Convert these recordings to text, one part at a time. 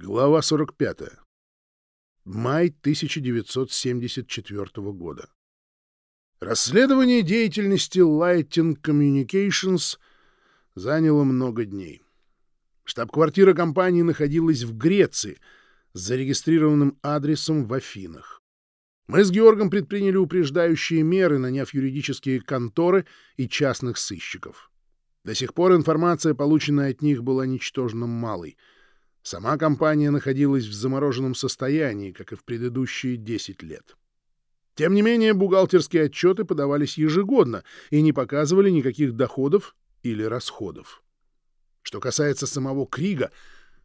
Глава 45. Май 1974 года. Расследование деятельности Lighting Communications заняло много дней. Штаб-квартира компании находилась в Греции с зарегистрированным адресом в Афинах. Мы с Георгом предприняли упреждающие меры, наняв юридические конторы и частных сыщиков. До сих пор информация, полученная от них, была ничтожно малой — Сама компания находилась в замороженном состоянии, как и в предыдущие 10 лет. Тем не менее, бухгалтерские отчеты подавались ежегодно и не показывали никаких доходов или расходов. Что касается самого Крига,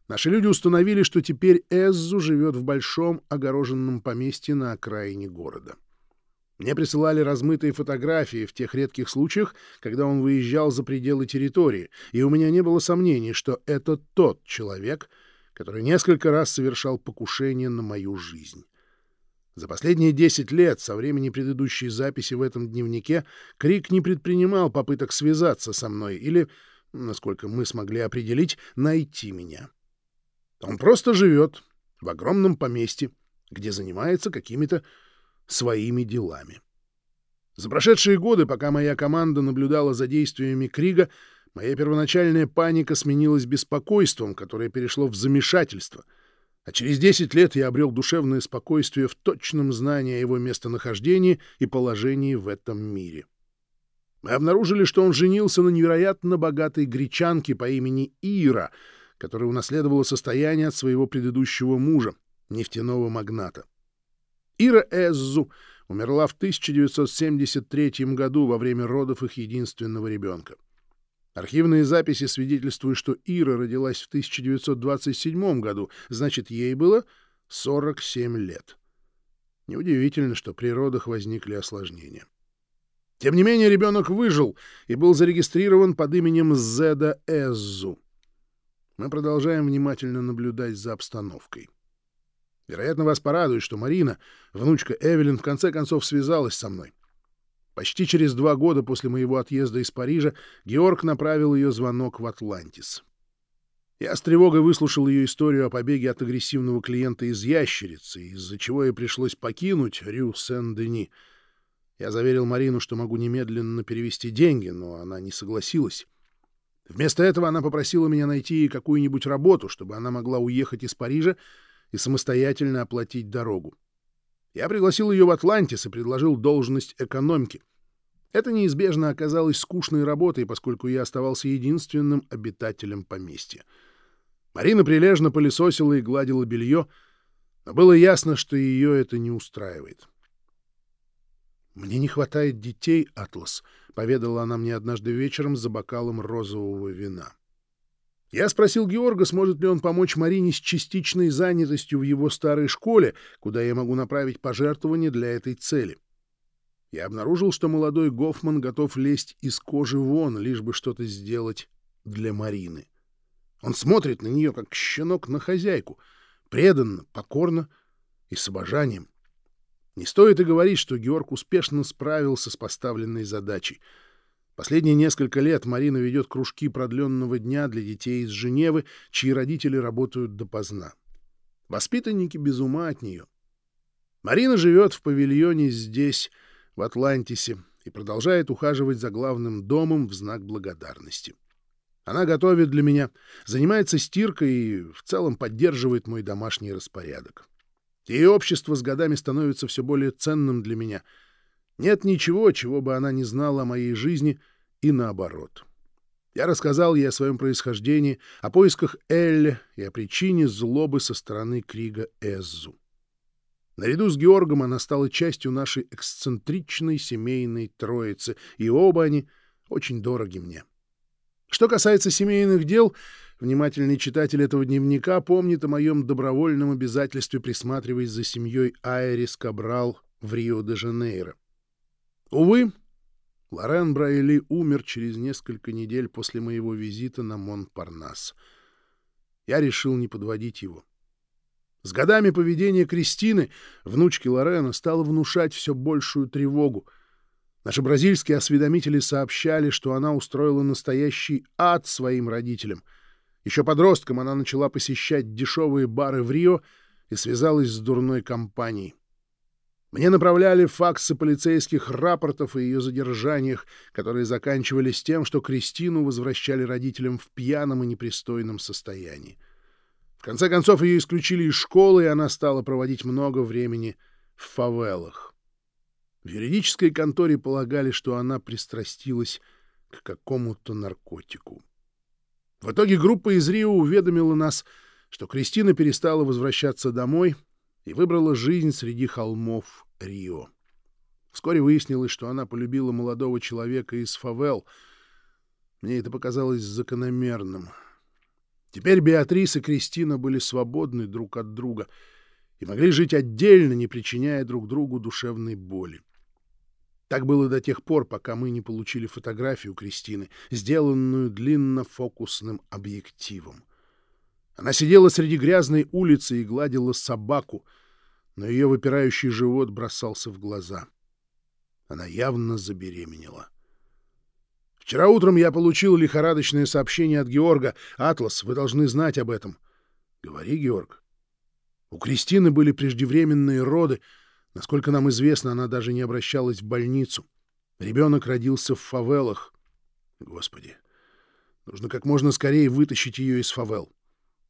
наши люди установили, что теперь Эззу живет в большом огороженном поместье на окраине города. Мне присылали размытые фотографии в тех редких случаях, когда он выезжал за пределы территории, и у меня не было сомнений, что это тот человек — который несколько раз совершал покушение на мою жизнь. За последние десять лет, со времени предыдущей записи в этом дневнике, Крик не предпринимал попыток связаться со мной или, насколько мы смогли определить, найти меня. Он просто живет в огромном поместье, где занимается какими-то своими делами. За прошедшие годы, пока моя команда наблюдала за действиями Крига, Моя первоначальная паника сменилась беспокойством, которое перешло в замешательство. А через 10 лет я обрел душевное спокойствие в точном знании о его местонахождении и положении в этом мире. Мы обнаружили, что он женился на невероятно богатой гречанке по имени Ира, которая унаследовала состояние от своего предыдущего мужа, нефтяного магната. Ира Эззу умерла в 1973 году во время родов их единственного ребенка. Архивные записи свидетельствуют, что Ира родилась в 1927 году, значит, ей было 47 лет. Неудивительно, что при родах возникли осложнения. Тем не менее, ребенок выжил и был зарегистрирован под именем Зеда Эззу. Мы продолжаем внимательно наблюдать за обстановкой. Вероятно, вас порадует, что Марина, внучка Эвелин, в конце концов связалась со мной. Почти через два года после моего отъезда из Парижа Георг направил ее звонок в Атлантис. Я с тревогой выслушал ее историю о побеге от агрессивного клиента из «Ящерицы», из-за чего ей пришлось покинуть Рю Сен-Дени. Я заверил Марину, что могу немедленно перевести деньги, но она не согласилась. Вместо этого она попросила меня найти какую-нибудь работу, чтобы она могла уехать из Парижа и самостоятельно оплатить дорогу. Я пригласил ее в Атлантис и предложил должность экономки. Это неизбежно оказалось скучной работой, поскольку я оставался единственным обитателем поместья. Марина прилежно пылесосила и гладила белье, но было ясно, что ее это не устраивает. «Мне не хватает детей, Атлас», — поведала она мне однажды вечером за бокалом розового вина. Я спросил Георга, сможет ли он помочь Марине с частичной занятостью в его старой школе, куда я могу направить пожертвования для этой цели. Я обнаружил, что молодой Гофман готов лезть из кожи вон, лишь бы что-то сделать для Марины. Он смотрит на нее, как щенок на хозяйку, преданно, покорно и с обожанием. Не стоит и говорить, что Георг успешно справился с поставленной задачей — Последние несколько лет Марина ведет кружки продленного дня для детей из Женевы, чьи родители работают допоздна. Воспитанники без ума от нее. Марина живет в павильоне здесь, в Атлантисе, и продолжает ухаживать за главным домом в знак благодарности. Она готовит для меня, занимается стиркой и в целом поддерживает мой домашний распорядок. Ее общество с годами становится все более ценным для меня — нет ничего, чего бы она не знала о моей жизни, и наоборот. Я рассказал ей о своем происхождении, о поисках Элли и о причине злобы со стороны Крига Эззу. Наряду с Георгом она стала частью нашей эксцентричной семейной троицы, и оба они очень дороги мне. Что касается семейных дел, внимательный читатель этого дневника помнит о моем добровольном обязательстве присматривать за семьей Айрис Кабрал в Рио-де-Жанейро. Увы, Лорен Брайли умер через несколько недель после моего визита на Монпарнас. Я решил не подводить его. С годами поведение Кристины, внучки Лорена, стало внушать все большую тревогу. Наши бразильские осведомители сообщали, что она устроила настоящий ад своим родителям. Еще подростком она начала посещать дешевые бары в Рио и связалась с дурной компанией. Мне направляли факсы полицейских рапортов о ее задержаниях, которые заканчивались тем, что Кристину возвращали родителям в пьяном и непристойном состоянии. В конце концов, ее исключили из школы, и она стала проводить много времени в фавелах. В юридической конторе полагали, что она пристрастилась к какому-то наркотику. В итоге группа из Рио уведомила нас, что Кристина перестала возвращаться домой — и выбрала жизнь среди холмов Рио. Вскоре выяснилось, что она полюбила молодого человека из фавел. Мне это показалось закономерным. Теперь Беатрис и Кристина были свободны друг от друга и могли жить отдельно, не причиняя друг другу душевной боли. Так было до тех пор, пока мы не получили фотографию Кристины, сделанную длиннофокусным объективом. Она сидела среди грязной улицы и гладила собаку, но ее выпирающий живот бросался в глаза. Она явно забеременела. Вчера утром я получил лихорадочное сообщение от Георга. «Атлас, вы должны знать об этом». «Говори, Георг». У Кристины были преждевременные роды. Насколько нам известно, она даже не обращалась в больницу. Ребенок родился в фавелах. Господи, нужно как можно скорее вытащить ее из фавел.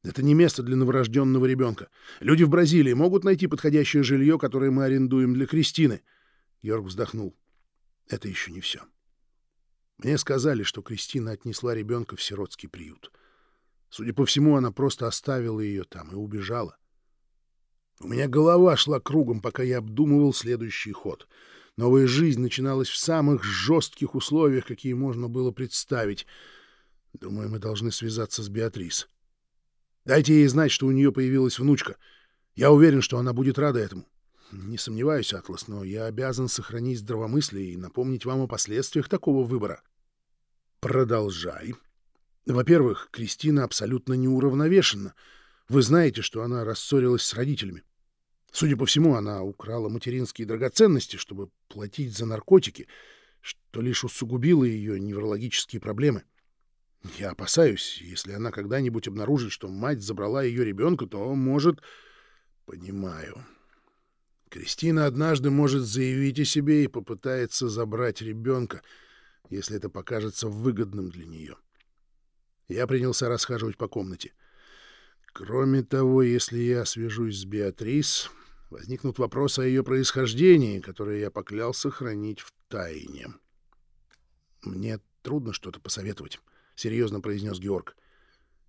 Это не место для новорожденного ребенка. Люди в Бразилии могут найти подходящее жилье, которое мы арендуем для Кристины. Георг вздохнул. Это еще не все. Мне сказали, что Кристина отнесла ребенка в сиротский приют. Судя по всему, она просто оставила ее там и убежала. У меня голова шла кругом, пока я обдумывал следующий ход. Новая жизнь начиналась в самых жестких условиях, какие можно было представить. Думаю, мы должны связаться с Беатрис. Дайте ей знать, что у нее появилась внучка. Я уверен, что она будет рада этому. Не сомневаюсь, Атлас, но я обязан сохранить здравомыслие и напомнить вам о последствиях такого выбора. Продолжай. Во-первых, Кристина абсолютно неуравновешена. Вы знаете, что она рассорилась с родителями. Судя по всему, она украла материнские драгоценности, чтобы платить за наркотики, что лишь усугубило ее неврологические проблемы. Я опасаюсь, если она когда-нибудь обнаружит, что мать забрала ее ребенка, то может... Понимаю. Кристина однажды может заявить о себе и попытается забрать ребенка, если это покажется выгодным для нее. Я принялся расхаживать по комнате. Кроме того, если я свяжусь с Беатрис, возникнут вопросы о ее происхождении, которые я поклялся хранить в тайне. Мне трудно что-то посоветовать. — серьезно произнес Георг.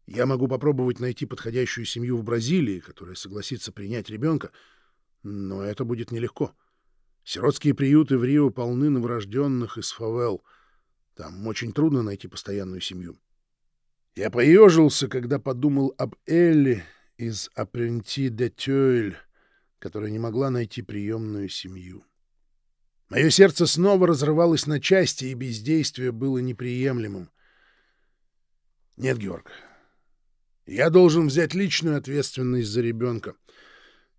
«Я могу попробовать найти подходящую семью в Бразилии, которая согласится принять ребенка, но это будет нелегко. Сиротские приюты в Рио полны новорожденных из фавел. Там очень трудно найти постоянную семью. Я поежился, когда подумал об Элли из Апренти де Тёйль, которая не могла найти приемную семью. Мое сердце снова разрывалось на части, и бездействие было неприемлемым. Нет, Георг. Я должен взять личную ответственность за ребенка.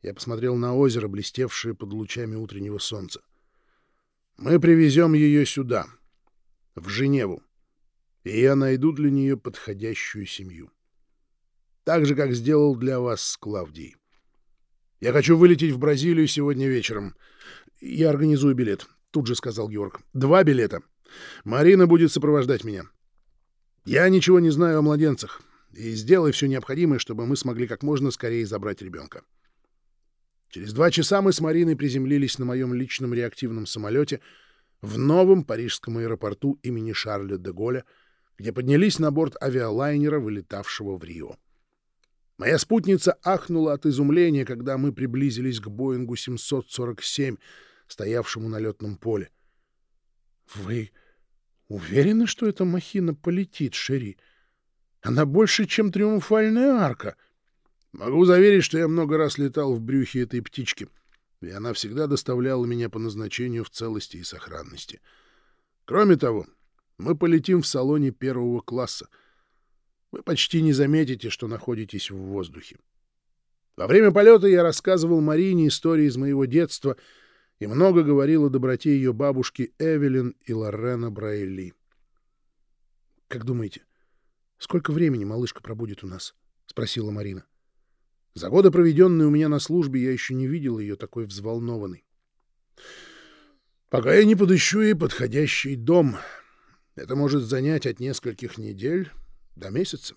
Я посмотрел на озеро, блестевшее под лучами утреннего солнца. Мы привезем ее сюда, в Женеву, и я найду для нее подходящую семью. Так же, как сделал для вас с Клавдией. Я хочу вылететь в Бразилию сегодня вечером. Я организую билет, — тут же сказал Георг. Два билета. Марина будет сопровождать меня. Я ничего не знаю о младенцах, и сделай все необходимое, чтобы мы смогли как можно скорее забрать ребенка. Через два часа мы с Мариной приземлились на моем личном реактивном самолете в новом парижском аэропорту имени Шарля де Голля, где поднялись на борт авиалайнера, вылетавшего в Рио. Моя спутница ахнула от изумления, когда мы приблизились к Боингу 747, стоявшему на летном поле. — Вы Уверены, что эта махина полетит, Шери? Она больше, чем триумфальная арка. Могу заверить, что я много раз летал в брюхе этой птички, и она всегда доставляла меня по назначению в целости и сохранности. Кроме того, мы полетим в салоне первого класса. Вы почти не заметите, что находитесь в воздухе. Во время полета я рассказывал Марине истории из моего детства — и много говорил о доброте ее бабушки Эвелин и Лорена Брайли. Как думаете, Сколько времени малышка пробудет у нас? — спросила Марина. За годы, проведенные у меня на службе, я еще не видел ее такой взволнованной. Пока я не подыщу ей подходящий дом. Это может занять от нескольких недель до месяца.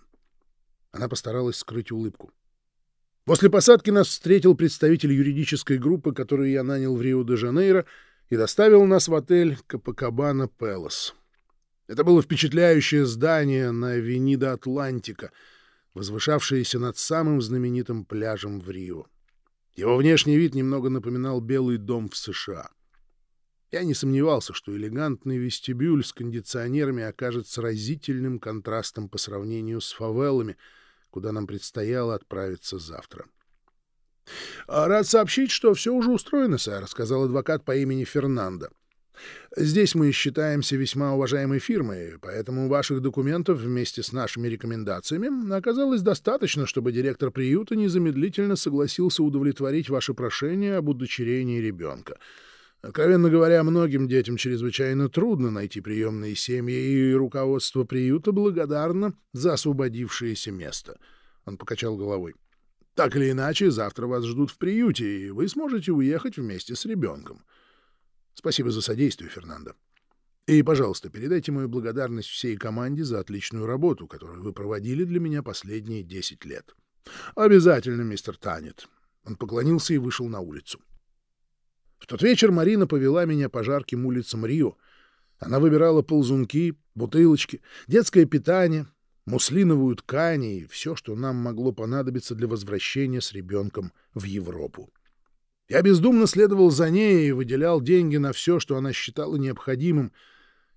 Она постаралась скрыть улыбку. После посадки нас встретил представитель юридической группы, которую я нанял в Рио-де-Жанейро, и доставил нас в отель Капакабана Пелос. Это было впечатляющее здание на Авенида Атлантика, возвышавшееся над самым знаменитым пляжем в Рио. Его внешний вид немного напоминал Белый дом в США. Я не сомневался, что элегантный вестибюль с кондиционерами окажется разительным контрастом по сравнению с фавелами, куда нам предстояло отправиться завтра. — «Рад сообщить, что все уже устроено, сэр», — сказал адвокат по имени Фернандо. «Здесь мы считаемся весьма уважаемой фирмой, поэтому ваших документов вместе с нашими рекомендациями оказалось достаточно, чтобы директор приюта незамедлительно согласился удовлетворить ваше прошение об удочерении ребенка. Откровенно говоря, многим детям чрезвычайно трудно найти приемные семьи, и руководство приюта благодарно за освободившееся место». Он покачал головой. Так или иначе, завтра вас ждут в приюте, и вы сможете уехать вместе с ребенком. Спасибо за содействие, Фернандо. И, пожалуйста, передайте мою благодарность всей команде за отличную работу, которую вы проводили для меня последние десять лет. Обязательно, мистер Танет. Он поклонился и вышел на улицу. В тот вечер Марина повела меня по жарким улицам Рио. Она выбирала ползунки, бутылочки, детское питание, муслиновую ткань и все, что нам могло понадобиться для возвращения с ребенком в Европу. Я бездумно следовал за ней и выделял деньги на все, что она считала необходимым.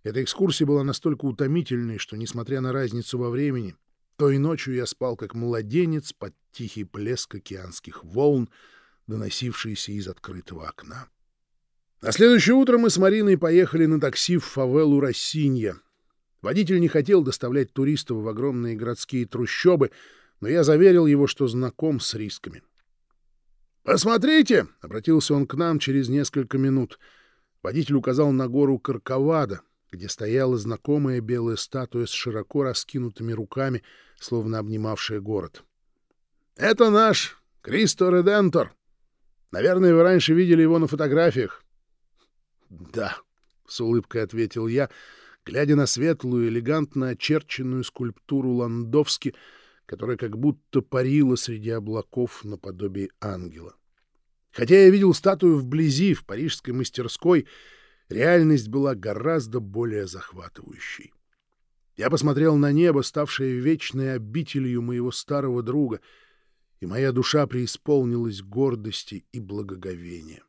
Эта экскурсия была настолько утомительной, что, несмотря на разницу во времени, той ночью я спал как младенец под тихий плеск океанских волн, доносившийся из открытого окна. На следующее утро мы с Мариной поехали на такси в фавелу Рассинья — Водитель не хотел доставлять туристов в огромные городские трущобы, но я заверил его, что знаком с рисками. «Посмотрите!» — обратился он к нам через несколько минут. Водитель указал на гору Карковада, где стояла знакомая белая статуя с широко раскинутыми руками, словно обнимавшая город. «Это наш Кристо Редентор. Наверное, вы раньше видели его на фотографиях». «Да», — с улыбкой ответил я, — глядя на светлую, элегантно очерченную скульптуру Ландовски, которая как будто парила среди облаков наподобие ангела. Хотя я видел статую вблизи, в парижской мастерской, реальность была гораздо более захватывающей. Я посмотрел на небо, ставшее вечной обителью моего старого друга, и моя душа преисполнилась гордости и благоговения.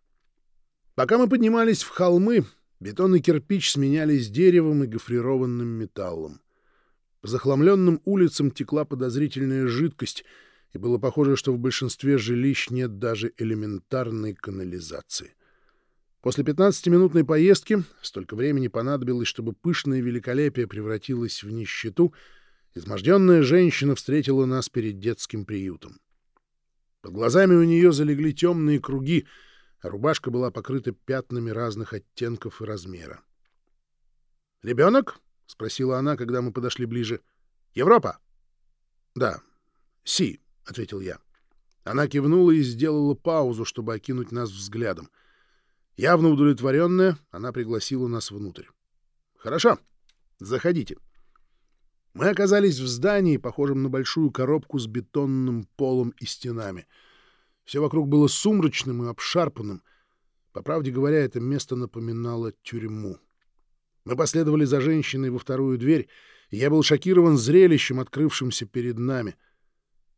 Пока мы поднимались в холмы, Бетон и кирпич сменялись деревом и гофрированным металлом. По захламленным улицам текла подозрительная жидкость, и было похоже, что в большинстве жилищ нет даже элементарной канализации. После 15-минутной поездки, столько времени понадобилось, чтобы пышное великолепие превратилось в нищету, изможденная женщина встретила нас перед детским приютом. Под глазами у нее залегли темные круги — а рубашка была покрыта пятнами разных оттенков и размера. «Ребенок?» — спросила она, когда мы подошли ближе. «Европа?» «Да. Си», — ответил я. Она кивнула и сделала паузу, чтобы окинуть нас взглядом. Явно удовлетворенная, она пригласила нас внутрь. «Хорошо. Заходите». Мы оказались в здании, похожем на большую коробку с бетонным полом и стенами — все вокруг было сумрачным и обшарпанным. По правде говоря, это место напоминало тюрьму. Мы последовали за женщиной во вторую дверь, и я был шокирован зрелищем, открывшимся перед нами.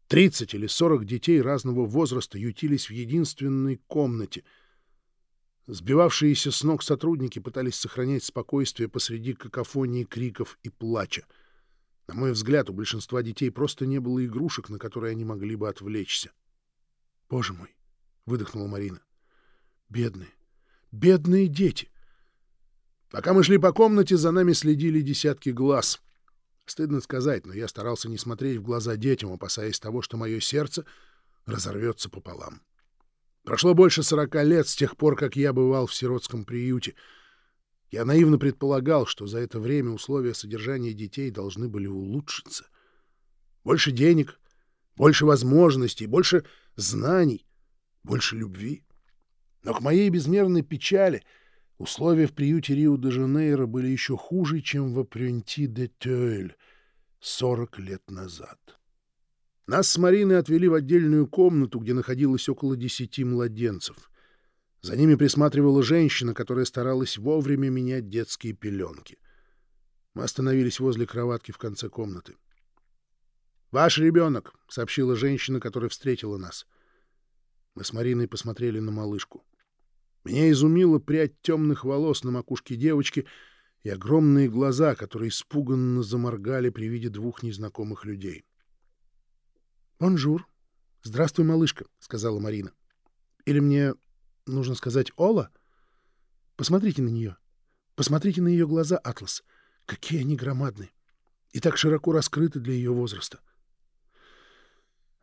Тридцать или сорок детей разного возраста ютились в единственной комнате. Сбивавшиеся с ног сотрудники пытались сохранять спокойствие посреди какофонии криков и плача. На мой взгляд, у большинства детей просто не было игрушек, на которые они могли бы отвлечься. Боже мой, выдохнула Марина. Бедные, бедные дети. Пока мы шли по комнате, за нами следили десятки глаз. Стыдно сказать, но я старался не смотреть в глаза детям, опасаясь того, что мое сердце разорвется пополам. Прошло больше сорока лет с тех пор, как я бывал в сиротском приюте. Я наивно предполагал, что за это время условия содержания детей должны были улучшиться. больше денег, больше возможностей, больше знаний, больше любви. Но к моей безмерной печали условия в приюте Рио-де-Жанейро были еще хуже, чем в Апрюнти-де-Тёйль 40 лет назад. Нас с Мариной отвели в отдельную комнату, где находилось около десяти младенцев. За ними присматривала женщина, которая старалась вовремя менять детские пеленки. Мы остановились возле кроватки в конце комнаты. «Ваш ребенок», — сообщила женщина, которая встретила нас. Мы с Мариной посмотрели на малышку. Меня изумила прядь темных волос на макушке девочки и огромные глаза, которые испуганно заморгали при виде двух незнакомых людей. «Bonjour. Здравствуй, малышка», — сказала Марина. «Или мне нужно сказать Hola? Посмотрите на нее. Посмотрите на ее глаза, Атлас. Какие они громадные и так широко раскрыты для ее возраста».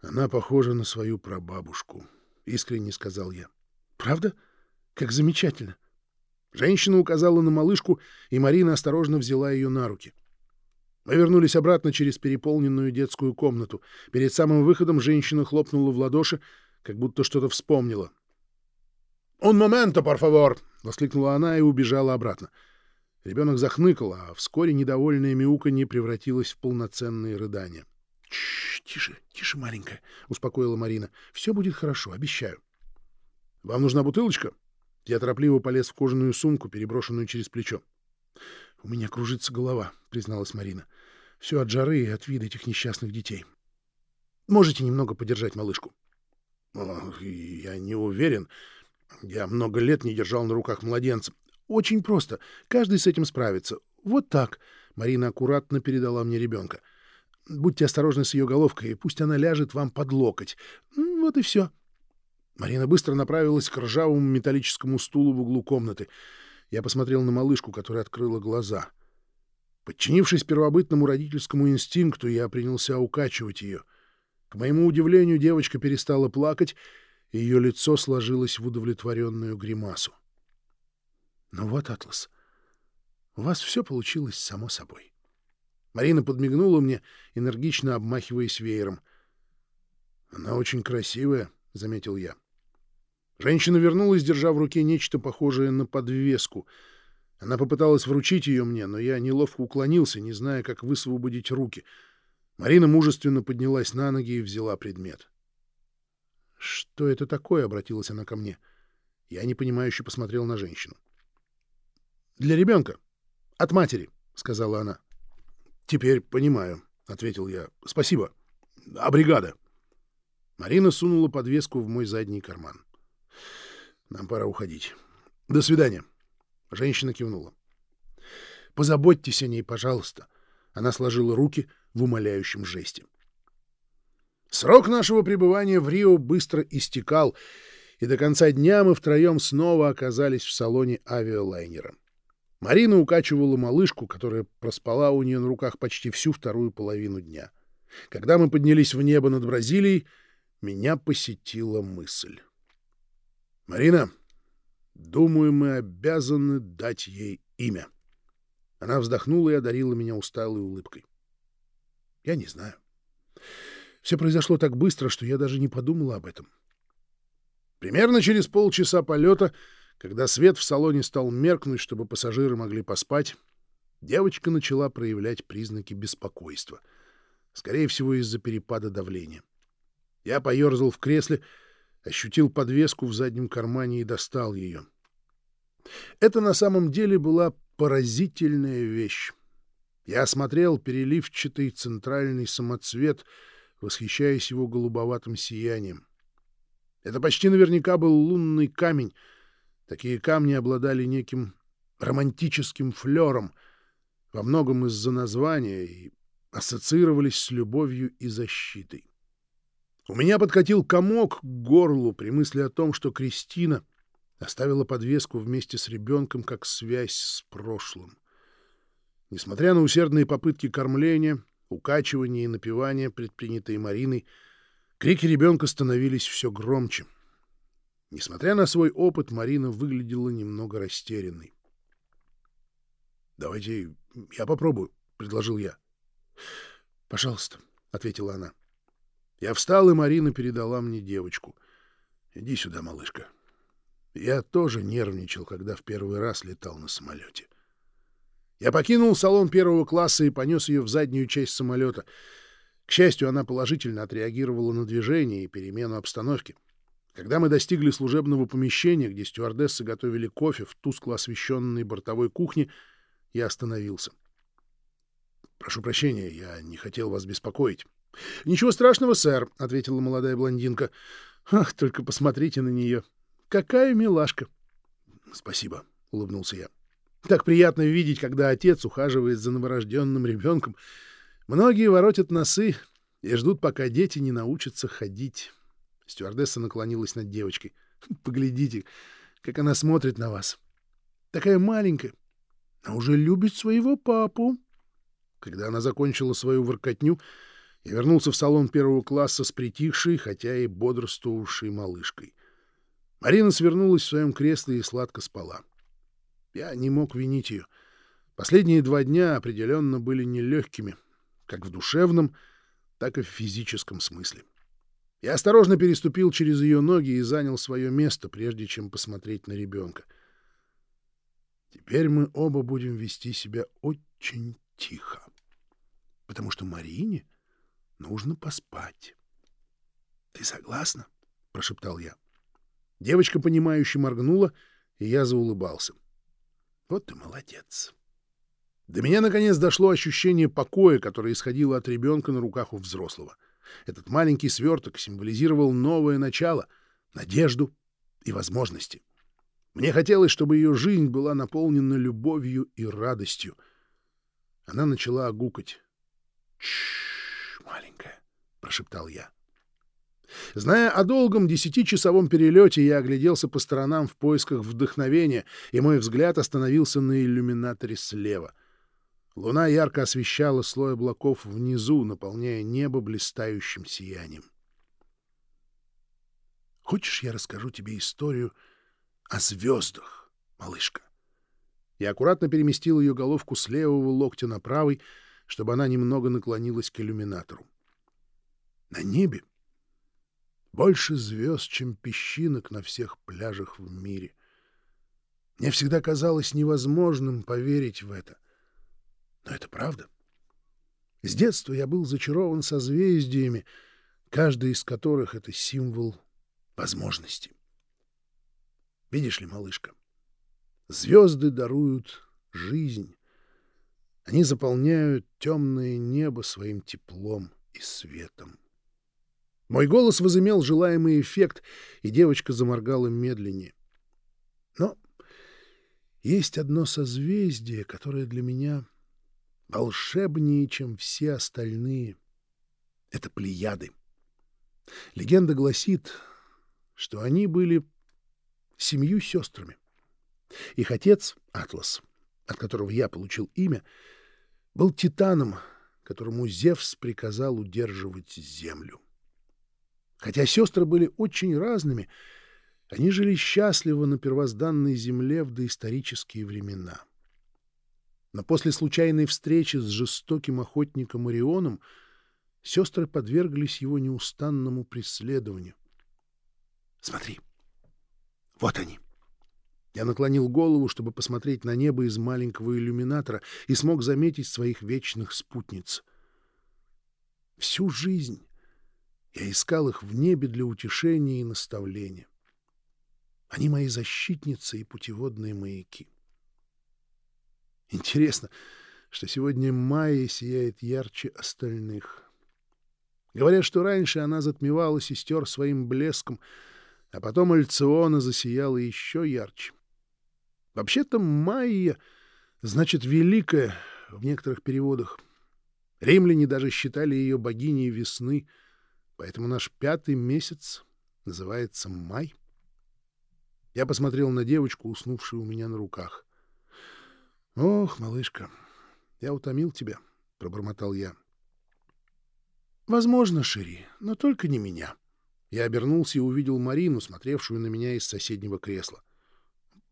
«Она похожа на свою прабабушку», — искренне сказал я. «Правда? Как замечательно!» Женщина указала на малышку, и Марина осторожно взяла ее на руки. Мы вернулись обратно через переполненную детскую комнату. Перед самым выходом женщина хлопнула в ладоши, как будто что-то вспомнила. «Un momento, por favor!» — воскликнула она и убежала обратно. Ребенок захныкал, а вскоре недовольное мяуканье превратилось в полноценные рыдания. — Тише, тише, маленькая, — успокоила Марина. — Все будет хорошо, обещаю. — Вам нужна бутылочка? Я торопливо полез в кожаную сумку, переброшенную через плечо. — У меня кружится голова, — призналась Марина. — Все от жары и от вида этих несчастных детей. Можете немного подержать малышку? — Я не уверен. Я много лет не держал на руках младенца. Очень просто. Каждый с этим справится. Вот так. Марина аккуратно передала мне ребенка. Будьте осторожны с ее головкой, пусть она ляжет вам под локоть. Вот и все. Марина быстро направилась к ржавому металлическому стулу в углу комнаты. Я посмотрел на малышку, которая открыла глаза. Подчинившись первобытному родительскому инстинкту, я принялся укачивать ее. К моему удивлению, девочка перестала плакать, и ее лицо сложилось в удовлетворенную гримасу. Ну вот, Атлас, у вас все получилось само собой. Марина подмигнула мне, энергично обмахиваясь веером. «Она очень красивая», — заметил я. Женщина вернулась, держа в руке нечто похожее на подвеску. Она попыталась вручить ее мне, но я неловко уклонился, не зная, как высвободить руки. Марина мужественно поднялась на ноги и взяла предмет. «Что это такое?» — обратилась она ко мне. Я непонимающе посмотрел на женщину. «Для ребенка. От матери», — сказала она. «Теперь понимаю», — ответил я. «Спасибо. А бригада?» Марина сунула подвеску в мой задний карман. Нам пора уходить. До свидания. Женщина кивнула. Позаботьтесь о ней, пожалуйста. Она сложила руки в умоляющем жесте. Срок нашего пребывания в Рио быстро истекал, и до конца дня мы втроем снова оказались в салоне авиалайнера. Марина укачивала малышку, которая проспала у нее на руках почти всю вторую половину дня. Когда мы поднялись в небо над Бразилией, меня посетила мысль. Марина, думаю, мы обязаны дать ей имя. Она вздохнула и одарила меня усталой улыбкой. Я не знаю. Все произошло так быстро, что я даже не подумала об этом. Примерно через полчаса полета, когда свет в салоне стал меркнуть, чтобы пассажиры могли поспать, девочка начала проявлять признаки беспокойства. Скорее всего, из-за перепада давления. Я поерзал в кресле, ощутил подвеску в заднем кармане и достал ее. Это на самом деле была поразительная вещь. Я осмотрел переливчатый центральный самоцвет, восхищаясь его голубоватым сиянием. Это почти наверняка был лунный камень. Такие камни обладали неким романтическим флером, во многом из-за названия, и ассоциировались с любовью и защитой. У меня подкатил комок к горлу при мысли о том, что Кристина оставила подвеску вместе с ребенком как связь с прошлым. Несмотря на усердные попытки кормления, укачивания и напивания, предпринятые Мариной, крики ребенка становились все громче. Несмотря на свой опыт, Марина выглядела немного растерянной. «Давайте я попробую», — предложил я. «Пожалуйста», — ответила она. Я встал, и Марина передала мне девочку. «Иди сюда, малышка». Я тоже нервничал, когда в первый раз летал на самолете. Я покинул салон первого класса и понес ее в заднюю часть самолета. К счастью, она положительно отреагировала на движение и перемену обстановки. Когда мы достигли служебного помещения, где стюардессы готовили кофе в тускло освещенной бортовой кухне, я остановился. «Прошу прощения, я не хотел вас беспокоить». «Ничего страшного, сэр», — ответила молодая блондинка. «Ах, только посмотрите на нее. Какая милашка!» «Спасибо», — улыбнулся я. «Так приятно видеть, когда отец ухаживает за новорожденным ребенком. Многие воротят носы и ждут, пока дети не научатся ходить». Стюардесса наклонилась над девочкой. «Поглядите, как она смотрит на вас. Такая маленькая, а уже любит своего папу». Когда она закончила свою воркотню, я вернулся в салон первого класса с притихшей, хотя и бодрствовавшей малышкой. Марина свернулась в своем кресле и сладко спала. Я не мог винить ее. Последние два дня определенно были нелегкими, как в душевном, так и в физическом смысле. Я осторожно переступил через ее ноги и занял свое место, прежде чем посмотреть на ребенка. Теперь мы оба будем вести себя очень тихо, потому что Марине Нужно поспать. — Ты согласна? — прошептал я. Девочка, понимающе моргнула, и я заулыбался. — Вот ты молодец. До меня, наконец, дошло ощущение покоя, которое исходило от ребенка на руках у взрослого. Этот маленький сверток символизировал новое начало, надежду и возможности. Мне хотелось, чтобы ее жизнь была наполнена любовью и радостью. Она начала огукать. Маленькая, — прошептал я. Зная о долгом десятичасовом перелете, я огляделся по сторонам в поисках вдохновения, и мой взгляд остановился на иллюминаторе слева. Луна ярко освещала слой облаков внизу, наполняя небо блистающим сиянием. «Хочешь, я расскажу тебе историю о звездах, малышка?» Я аккуратно переместил ее головку с левого локтя на правый, чтобы она немного наклонилась к иллюминатору. На небе больше звезд, чем песчинок на всех пляжах в мире. Мне всегда казалось невозможным поверить в это. Но это правда. С детства я был зачарован созвездиями, каждый из которых — это символ возможности. Видишь ли, малышка, звезды даруют жизнь, они заполняют темное небо своим теплом и светом. Мой голос возымел желаемый эффект, и девочка заморгала медленнее. Но есть одно созвездие, которое для меня волшебнее, чем все остальные. Это Плеяды. Легенда гласит, что они были семью сестрами. Их отец, Атлас, от которого я получил имя, был титаном, которому Зевс приказал удерживать землю. Хотя сестры были очень разными, они жили счастливо на первозданной земле в доисторические времена. Но после случайной встречи с жестоким охотником Орионом сестры подверглись его неустанному преследованию. «Смотри, вот они!» Я наклонил голову, чтобы посмотреть на небо из маленького иллюминатора, и смог заметить своих вечных спутниц. Всю жизнь я искал их в небе для утешения и наставления. Они мои защитницы и путеводные маяки. Интересно, что сегодня Майя сияет ярче остальных. Говорят, что раньше она затмевала сестер своим блеском, а потом Альциона засияла еще ярче. Вообще-то Майя значит «великая» в некоторых переводах. Римляне даже считали ее богиней весны, поэтому наш пятый месяц называется май. Я посмотрел на девочку, уснувшую у меня на руках. — Ох, малышка, я утомил тебя, — пробормотал я. — Возможно, Шири, но только не меня. Я обернулся и увидел Марину, смотревшую на меня из соседнего кресла.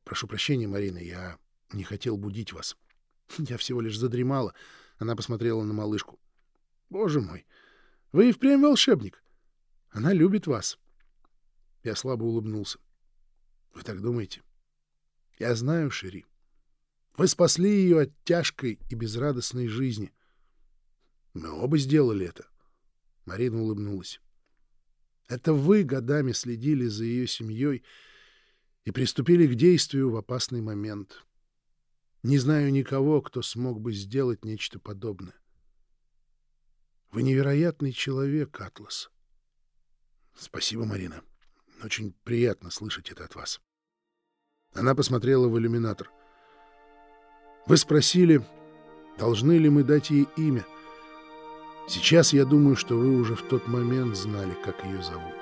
Прошу прощения, Марина, я не хотел будить вас. Я всего лишь задремала. Она посмотрела на малышку. Боже мой, Вы и впрямь волшебник. Она любит вас. Я слабо улыбнулся. Вы так думаете? Я знаю, Шири. Вы спасли ее от тяжкой и безрадостной жизни. Мы оба сделали это. Марина улыбнулась. Это вы годами следили за ее семьей и приступили к действию в опасный момент. Не знаю никого, кто смог бы сделать нечто подобное. Вы невероятный человек, Атлас. Спасибо, Марина. Очень приятно слышать это от вас. Она посмотрела в иллюминатор. Вы спросили, должны ли мы дать ей имя. Сейчас я думаю, что вы уже в тот момент знали, как ее зовут.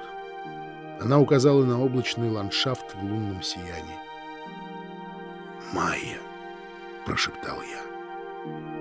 Она указала на облачный ландшафт в лунном сиянии. «Майя», — прошептал я.